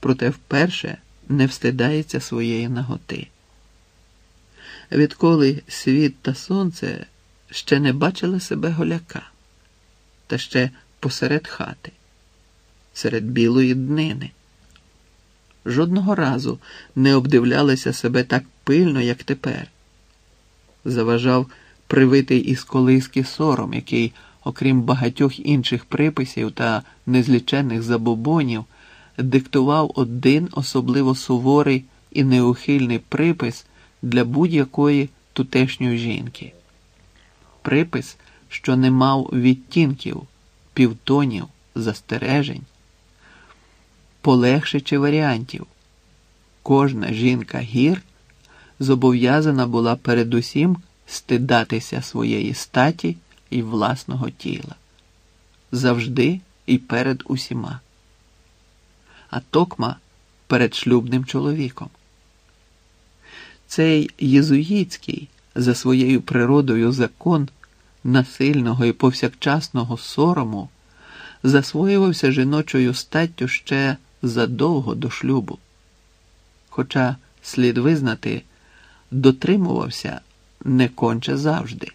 проте вперше не встидається своєї наготи. Відколи світ та сонце ще не бачили себе голяка, та ще посеред хати, серед білої днини. Жодного разу не обдивлялися себе так пильно, як тепер. Заважав привитий із колиски сором, який, окрім багатьох інших приписів та незліченних забобонів, диктував один особливо суворий і неухильний припис для будь-якої тутешньої жінки. Припис, що не мав відтінків, півтонів, застережень, Полегшачи варіантів. Кожна жінка гір зобов'язана була передусім стидатися своєї статі і власного тіла завжди і перед усіма, а токма перед шлюбним чоловіком. Цей єзуїтський за своєю природою закон насильного і повсякчасного сорому засвоювався жіночою статтю ще задовго до шлюбу. Хоча, слід визнати, дотримувався не конче завжди.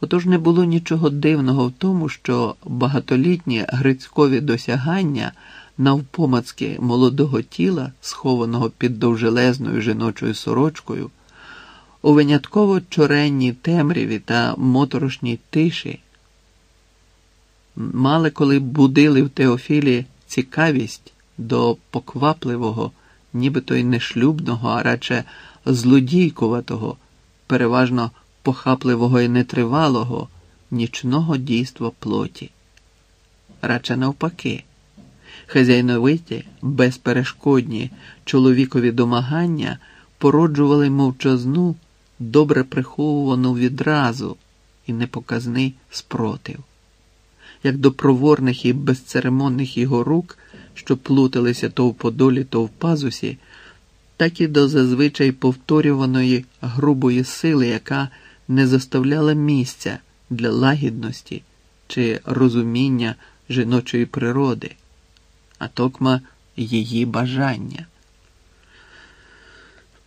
Отож не було нічого дивного в тому, що багатолітні грицькові досягання навпомацки молодого тіла, схованого під довжелезною жіночою сорочкою, у винятково чоренній темряві та моторошній тиші, мали коли будили в Теофілі цікавість до поквапливого, нібито й не шлюбного, а радше злодійкуватого, переважно похапливого і нетривалого, нічного дійства плоті. Радше навпаки, хазяйновиті, безперешкодні чоловікові домагання породжували мовчазну, добре приховувану відразу і непоказний спротив. Як до проворних і безцеремонних його рук, що плуталися то в подолі, то в пазусі, так і до зазвичай повторюваної грубої сили, яка не заставляла місця для лагідності чи розуміння жіночої природи, а токма її бажання.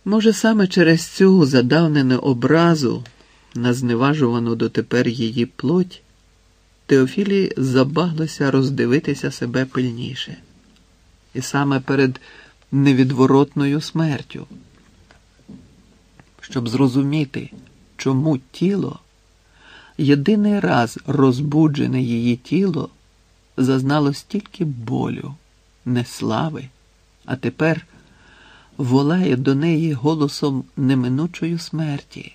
Може, саме через цю задавнену образу, на зневажувану дотепер її плоть, Теофілі забаглося роздивитися себе пильніше, і саме перед невідворотною смертю, щоб зрозуміти, чому тіло, єдиний раз розбуджене її тіло, зазнало стільки болю, неслави, а тепер волає до неї голосом неминучої смерті,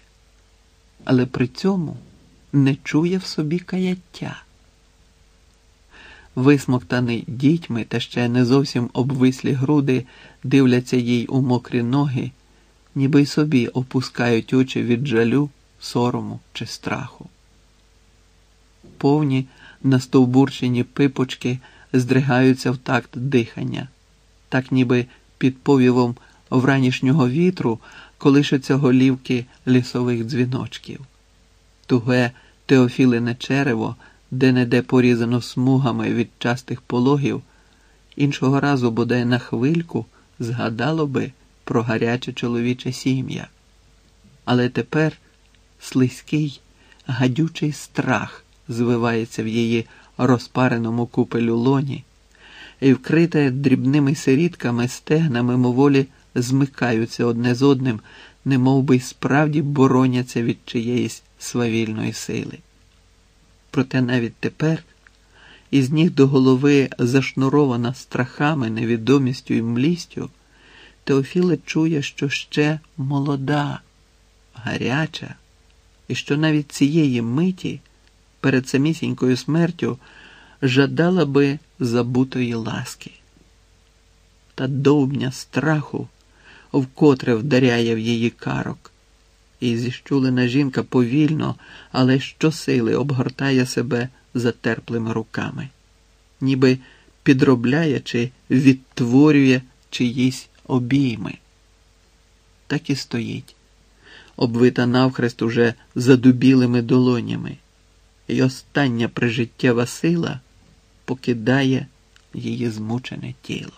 але при цьому не чує в собі каяття. Висмоктаний дітьми та ще не зовсім обвислі груди дивляться їй у мокрі ноги, ніби й собі опускають очі від жалю, сорому чи страху. Повні настовбурчені пипочки здригаються в такт дихання, так ніби під повівом вранішнього вітру колишаться голівки лісових дзвіночків. Туге теофілине черево, де неде порізано смугами від частих пологів, іншого разу бодай на хвильку згадало би про гаряче чоловіче сім'я. Але тепер слизький, гадючий страх звивається в її розпареному купелю лоні, і вкрите дрібними сирітками стегна мимоволі змикаються одне з одним, немов би й справді бороняться від чиєїсь свавільної сили. Проте навіть тепер із ніг до голови зашнурована страхами, невідомістю і млістю, Теофіле чує, що ще молода, гаряча, і що навіть цієї миті перед самісінькою смертю жадала би забутої ласки. Та довбня страху вкотре вдаряє в її карок, і зіщулена жінка повільно, але щосили обгортає себе затерплими руками, ніби підробляє чи відтворює чиїсь обійми. Так і стоїть, обвита навхрест уже задубілими долонями, і остання прижиттєва сила покидає її змучене тіло.